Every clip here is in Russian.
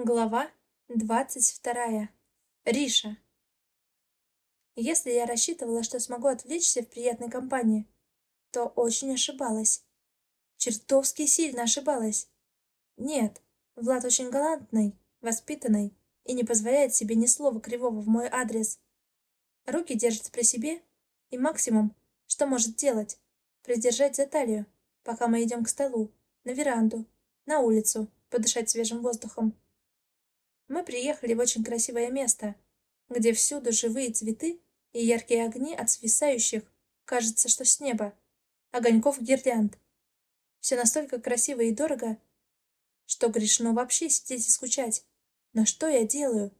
Глава двадцать вторая. Риша. Если я рассчитывала, что смогу отвлечься в приятной компании, то очень ошибалась. Чертовски сильно ошибалась. Нет, Влад очень галантный, воспитанный и не позволяет себе ни слова кривого в мой адрес. Руки держит при себе, и максимум, что может делать, придержать за талию, пока мы идем к столу, на веранду, на улицу, подышать свежим воздухом. Мы приехали в очень красивое место, где всюду живые цветы и яркие огни от свисающих, кажется, что с неба, огоньков гирлянд. Все настолько красиво и дорого, что грешно вообще сидеть и скучать. Но что я делаю?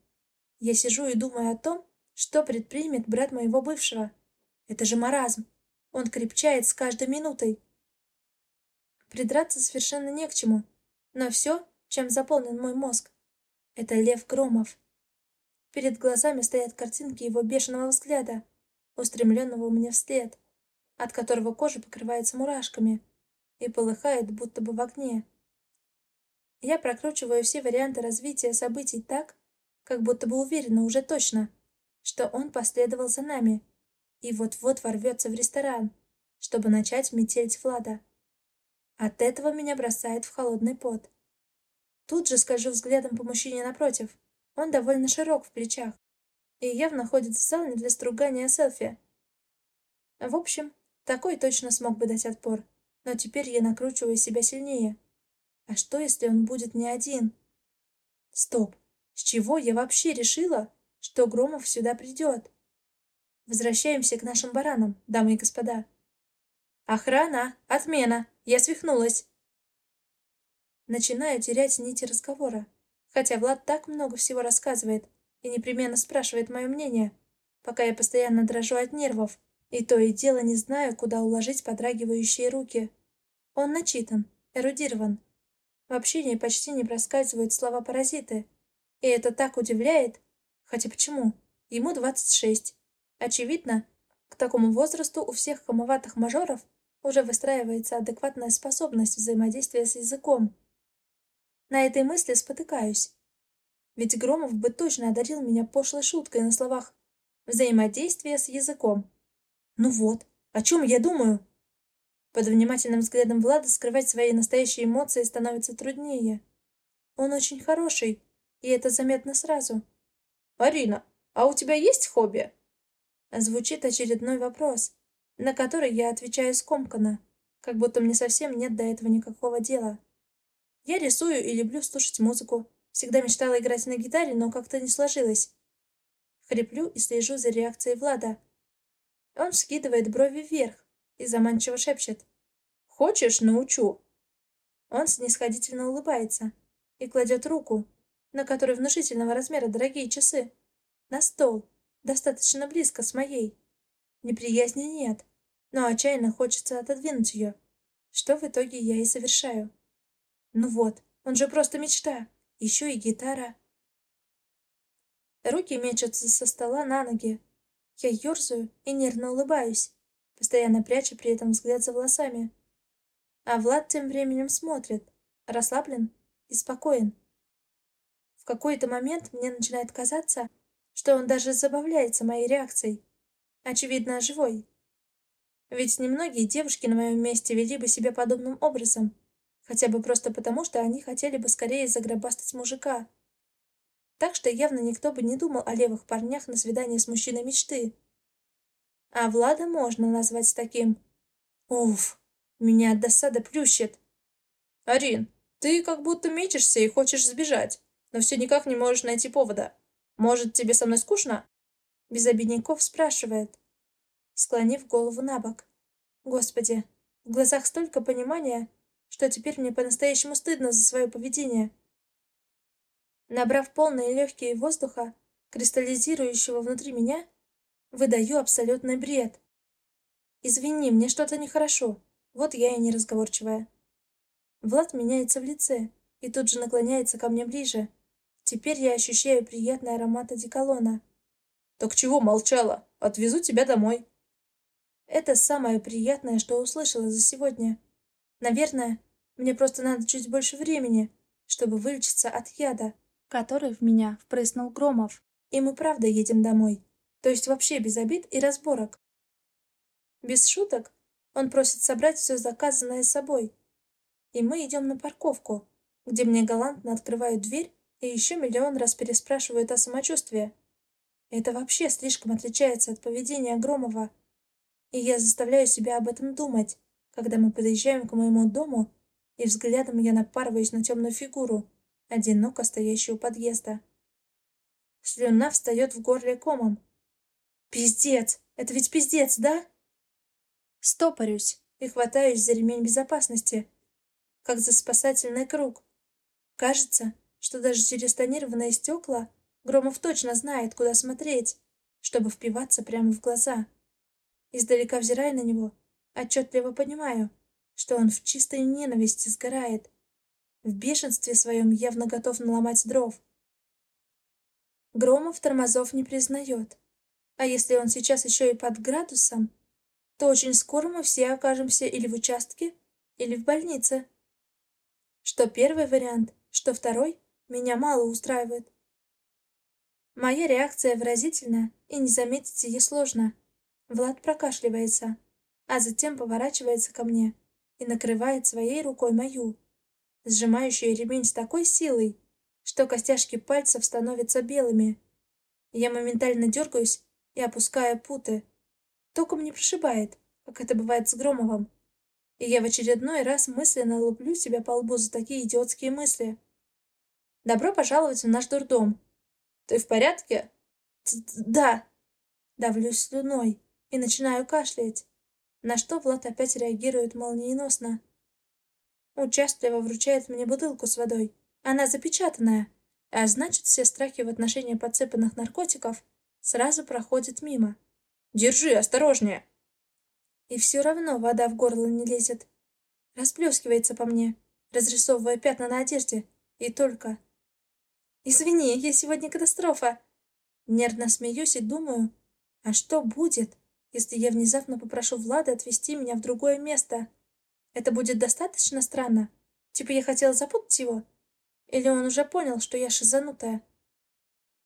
Я сижу и думаю о том, что предпримет брат моего бывшего. Это же маразм. Он крепчает с каждой минутой. Придраться совершенно не к чему. Но все, чем заполнен мой мозг, это Лев Громов. Перед глазами стоят картинки его бешеного взгляда, устремленного меня вслед, от которого кожа покрывается мурашками и полыхает, будто бы в огне. Я прокручиваю все варианты развития событий так, как будто бы уверена уже точно, что он последовал за нами и вот-вот ворвется в ресторан, чтобы начать метелить Влада. От этого меня бросает в холодный пот. Тут же скажу взглядом по мужчине напротив. Он довольно широк в плечах и явно ходит в зал не для стругания селфи. В общем, такой точно смог бы дать отпор, но теперь я накручиваю себя сильнее. А что, если он будет не один? Стоп, с чего я вообще решила, что Громов сюда придет? Возвращаемся к нашим баранам, дамы и господа. Охрана! Отмена! Я свихнулась! Начинаю терять нити разговора. Хотя Влад так много всего рассказывает и непременно спрашивает мое мнение, пока я постоянно дрожу от нервов, и то и дело не знаю, куда уложить подрагивающие руки. Он начитан, эрудирован. В общении почти не проскальзывают слова-паразиты. И это так удивляет. Хотя почему? Ему 26. Очевидно, к такому возрасту у всех хамоватых мажоров уже выстраивается адекватная способность взаимодействия с языком. На этой мысли спотыкаюсь. Ведь Громов бы точно одарил меня пошлой шуткой на словах «взаимодействие с языком». Ну вот, о чем я думаю? Под внимательным взглядом Влада скрывать свои настоящие эмоции становится труднее. Он очень хороший, и это заметно сразу. «Арина, а у тебя есть хобби?» Звучит очередной вопрос, на который я отвечаю скомканно, как будто мне совсем нет до этого никакого дела. Я рисую и люблю слушать музыку. Всегда мечтала играть на гитаре, но как-то не сложилось. Хриплю и слежу за реакцией Влада. Он скидывает брови вверх и заманчиво шепчет. «Хочешь, научу?» Он снисходительно улыбается и кладет руку, на которой внушительного размера дорогие часы, на стол, достаточно близко с моей. Неприязни нет, но отчаянно хочется отодвинуть ее, что в итоге я и совершаю. Ну вот, он же просто мечта. Еще и гитара. Руки мечутся со стола на ноги. Я ерзаю и нервно улыбаюсь, постоянно пряча при этом взгляд за волосами. А Влад тем временем смотрит, расслаблен и спокоен. В какой-то момент мне начинает казаться, что он даже забавляется моей реакцией. Очевидно, живой. Ведь немногие девушки на моем месте вели бы себя подобным образом. Хотя бы просто потому, что они хотели бы скорее загробастать мужика. Так что явно никто бы не думал о левых парнях на свидание с мужчиной мечты. А Влада можно назвать таким. Уф, меня от досады плющит. Арин, ты как будто мечешься и хочешь сбежать, но все никак не можешь найти повода. Может, тебе со мной скучно? Без обидников спрашивает, склонив голову на бок. Господи, в глазах столько понимания, что теперь мне по-настоящему стыдно за свое поведение. Набрав полные легкие воздуха, кристаллизирующего внутри меня, выдаю абсолютный бред. «Извини, мне что-то нехорошо. Вот я и неразговорчивая». Влад меняется в лице и тут же наклоняется ко мне ближе. Теперь я ощущаю приятный аромат одеколона. «Так чего молчала? Отвезу тебя домой». Это самое приятное, что услышала за сегодня. Наверное, мне просто надо чуть больше времени, чтобы вылечиться от яда, который в меня впрыснул Громов. И мы правда едем домой. То есть вообще без обид и разборок. Без шуток он просит собрать все заказанное с собой. И мы идем на парковку, где мне галантно открывают дверь и еще миллион раз переспрашивают о самочувствии. Это вообще слишком отличается от поведения Громова. И я заставляю себя об этом думать, когда мы подъезжаем к моему дому, и взглядом я напарываюсь на темную фигуру, одиноко стоящую у подъезда. Слюна встает в горле комом. Пиздец! Это ведь пиздец, да? Стопорюсь и хватаюсь за ремень безопасности, как за спасательный круг. Кажется, что даже через тонированные стекла Громов точно знает, куда смотреть, чтобы впиваться прямо в глаза. Издалека взирая на него, отчетливо понимаю, что он в чистой ненависти сгорает. В бешенстве своем явно готов наломать дров. Громов тормозов не признает. А если он сейчас еще и под градусом, то очень скоро мы все окажемся или в участке, или в больнице. Что первый вариант, что второй, меня мало устраивает. Моя реакция выразительна, и не заметить ее сложно. Влад прокашливается, а затем поворачивается ко мне и накрывает своей рукой мою, сжимающую ремень с такой силой, что костяшки пальцев становятся белыми. Я моментально дергаюсь и опускаю путы. Током не прошибает, как это бывает с Громовым. И я в очередной раз мысленно луплю себя по лбу за такие идиотские мысли. Добро пожаловать в наш дурдом. Ты в порядке? Да. Давлюсь слюной и начинаю кашлять, на что Влад опять реагирует молниеносно. Участливо вручает мне бутылку с водой. Она запечатанная, а значит, все страхи в отношении подцепанных наркотиков сразу проходят мимо. «Держи, осторожнее!» И все равно вода в горло не лезет. Расплескивается по мне, разрисовывая пятна на одежде. И только... «Извини, я сегодня катастрофа!» Нервно смеюсь и думаю, а что будет, если я внезапно попрошу Влада отвезти меня в другое место? Это будет достаточно странно? Типа я хотела запутать его? Или он уже понял, что я шизанутая?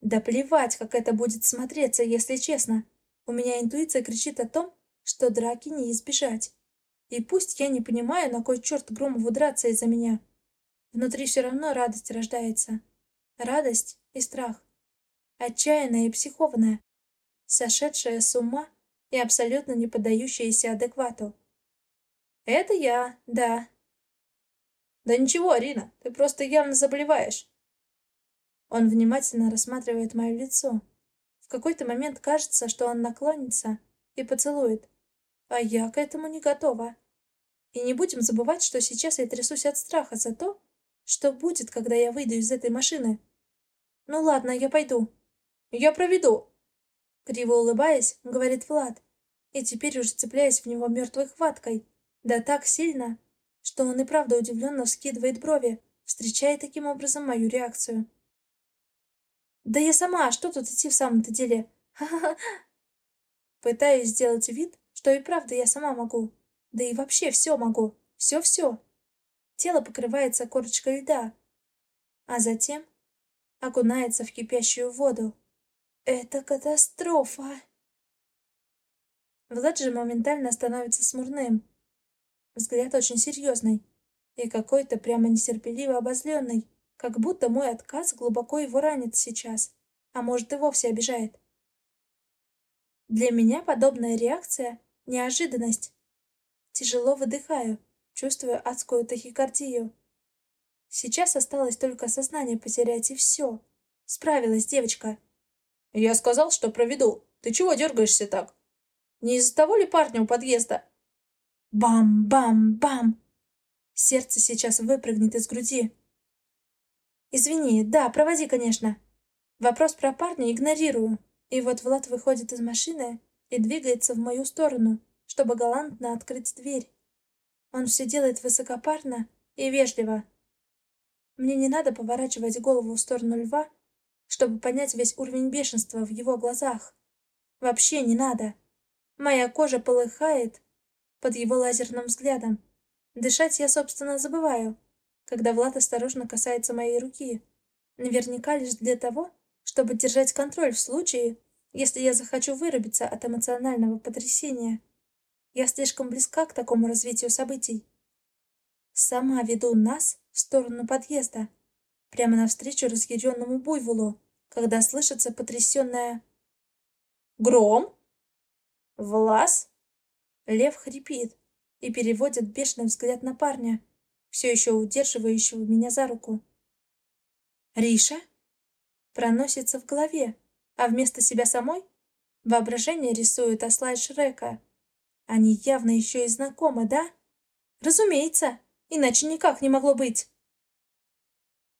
Да плевать, как это будет смотреться, если честно. У меня интуиция кричит о том, что драки не избежать. И пусть я не понимаю, на кой черт Громову драться из-за меня. Внутри все равно радость рождается. Радость и страх. Отчаянная и психованная. Сошедшая с ума и абсолютно не поддающаяся адеквату. Это я, да, да ничего, Арина, ты просто явно заболеваешь. Он внимательно рассматривает мое лицо. В какой-то момент кажется, что он наклонится и поцелует. А я к этому не готова. И не будем забывать, что сейчас я трясусь от страха за то, что будет, когда я выйду из этой машины. Ну ладно, я пойду. Я проведу. Криво улыбаясь, говорит Влад. И теперь уже цепляясь в него мертвой хваткой. Да так сильно, что он и правда удивленно вскидывает брови, встречая таким образом мою реакцию. «Да я сама, что тут идти в самом-то деле? Ха-ха-ха!» Пытаюсь сделать вид, что и правда я сама могу. Да и вообще все могу. Все-все. Тело покрывается корочкой льда, а затем окунается в кипящую воду. Это катастрофа! Влад же моментально становится смурным, Взгляд очень серьезный и какой-то прямо нетерпеливо обозленный, как будто мой отказ глубоко его ранит сейчас, а может и вовсе обижает. Для меня подобная реакция — неожиданность. Тяжело выдыхаю, чувствую адскую тахикардию. Сейчас осталось только сознание потерять, и все. Справилась девочка. «Я сказал, что проведу. Ты чего дергаешься так? Не из-за того ли парня у подъезда?» Бам-бам-бам! Сердце сейчас выпрыгнет из груди. Извини, да, проводи, конечно. Вопрос про парня игнорирую. И вот Влад выходит из машины и двигается в мою сторону, чтобы галантно открыть дверь. Он все делает высокопарно и вежливо. Мне не надо поворачивать голову в сторону льва, чтобы понять весь уровень бешенства в его глазах. Вообще не надо. Моя кожа полыхает, под его лазерным взглядом. Дышать я, собственно, забываю, когда Влад осторожно касается моей руки, Наверняка лишь для того, чтобы держать контроль в случае, если я захочу вырубиться от эмоционального потрясения. Я слишком близка к такому развитию событий. Сама веду нас в сторону подъезда, прямо навстречу разъяренному буйволу, когда слышится потрясенная «Гром? Влас?» Лев хрипит и переводит бешеный взгляд на парня, все еще удерживающего меня за руку. «Риша?» Проносится в голове, а вместо себя самой воображение рисует осла и Шрека. Они явно еще и знакомы, да? Разумеется, иначе никак не могло быть.